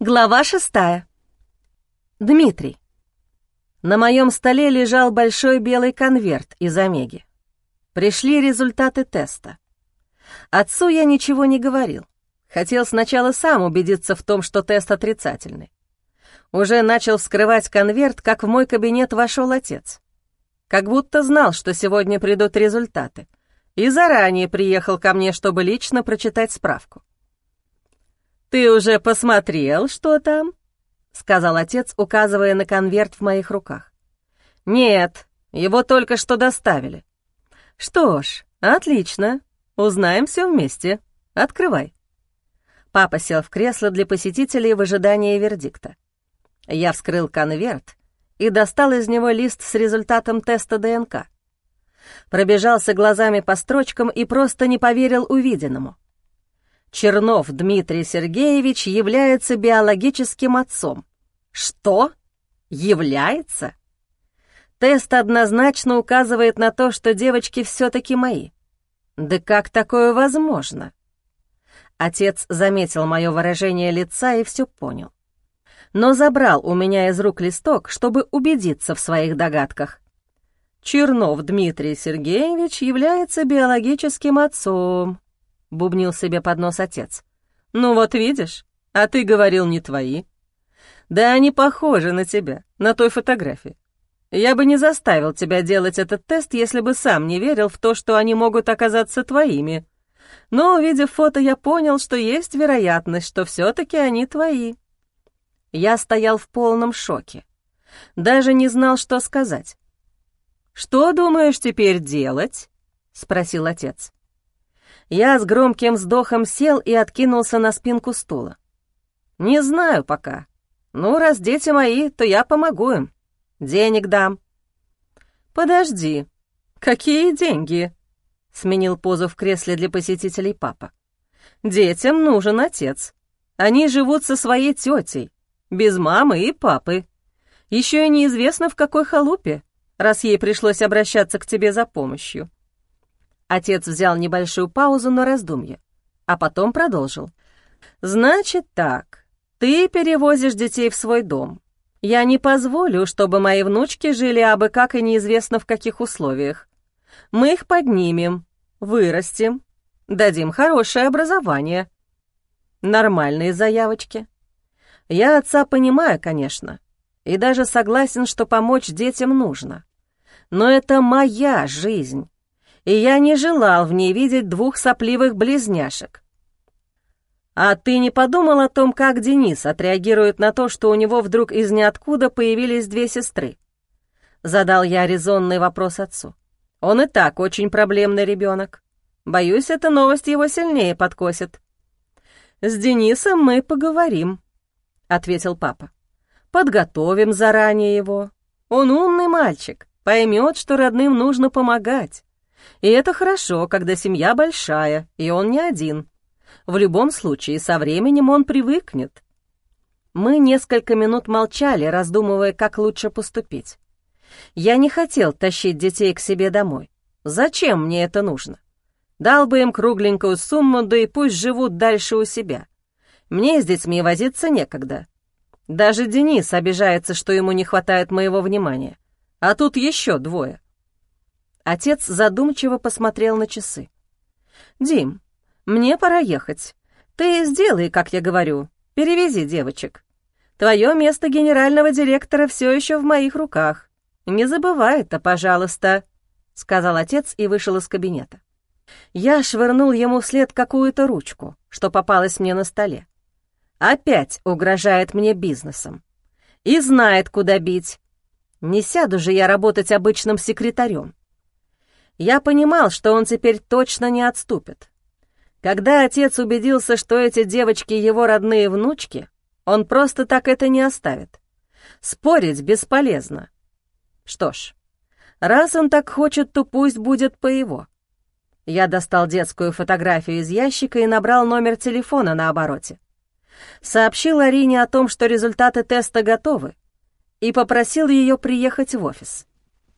Глава шестая. Дмитрий. На моем столе лежал большой белый конверт из Омеги. Пришли результаты теста. Отцу я ничего не говорил. Хотел сначала сам убедиться в том, что тест отрицательный. Уже начал вскрывать конверт, как в мой кабинет вошел отец. Как будто знал, что сегодня придут результаты, и заранее приехал ко мне, чтобы лично прочитать справку. «Ты уже посмотрел, что там?» — сказал отец, указывая на конверт в моих руках. «Нет, его только что доставили». «Что ж, отлично, узнаем все вместе. Открывай». Папа сел в кресло для посетителей в ожидании вердикта. Я вскрыл конверт и достал из него лист с результатом теста ДНК. Пробежался глазами по строчкам и просто не поверил увиденному. Чернов Дмитрий Сергеевич является биологическим отцом. Что? Является? Тест однозначно указывает на то, что девочки все-таки мои. Да как такое возможно? Отец заметил мое выражение лица и все понял. Но забрал у меня из рук листок, чтобы убедиться в своих догадках. Чернов Дмитрий Сергеевич является биологическим отцом бубнил себе под нос отец. «Ну вот видишь, а ты говорил не твои. Да они похожи на тебя, на той фотографии. Я бы не заставил тебя делать этот тест, если бы сам не верил в то, что они могут оказаться твоими. Но, увидев фото, я понял, что есть вероятность, что все-таки они твои». Я стоял в полном шоке. Даже не знал, что сказать. «Что думаешь теперь делать?» — спросил отец. Я с громким вздохом сел и откинулся на спинку стула. «Не знаю пока. Ну, раз дети мои, то я помогу им. Денег дам». «Подожди. Какие деньги?» — сменил позу в кресле для посетителей папа. «Детям нужен отец. Они живут со своей тетей, без мамы и папы. Еще и неизвестно, в какой халупе, раз ей пришлось обращаться к тебе за помощью. Отец взял небольшую паузу на раздумье, а потом продолжил. «Значит так, ты перевозишь детей в свой дом. Я не позволю, чтобы мои внучки жили абы как и неизвестно в каких условиях. Мы их поднимем, вырастим, дадим хорошее образование. Нормальные заявочки. Я отца понимаю, конечно, и даже согласен, что помочь детям нужно. Но это моя жизнь, и я не желал в ней видеть двух сопливых близняшек. А ты не подумал о том, как Денис отреагирует на то, что у него вдруг из ниоткуда появились две сестры? Задал я резонный вопрос отцу. Он и так очень проблемный ребенок. Боюсь, эта новость его сильнее подкосит. «С Денисом мы поговорим», — ответил папа. «Подготовим заранее его. Он умный мальчик, поймет, что родным нужно помогать. И это хорошо, когда семья большая, и он не один. В любом случае, со временем он привыкнет. Мы несколько минут молчали, раздумывая, как лучше поступить. Я не хотел тащить детей к себе домой. Зачем мне это нужно? Дал бы им кругленькую сумму, да и пусть живут дальше у себя. Мне с детьми возиться некогда. Даже Денис обижается, что ему не хватает моего внимания. А тут еще двое. Отец задумчиво посмотрел на часы. «Дим, мне пора ехать. Ты сделай, как я говорю, перевези девочек. Твое место генерального директора все еще в моих руках. Не забывай это, пожалуйста», — сказал отец и вышел из кабинета. Я швырнул ему вслед какую-то ручку, что попалась мне на столе. Опять угрожает мне бизнесом. И знает, куда бить. Не сяду же я работать обычным секретарем. Я понимал, что он теперь точно не отступит. Когда отец убедился, что эти девочки его родные внучки, он просто так это не оставит. Спорить бесполезно. Что ж, раз он так хочет, то пусть будет по его. Я достал детскую фотографию из ящика и набрал номер телефона на обороте. Сообщил Арине о том, что результаты теста готовы, и попросил ее приехать в офис.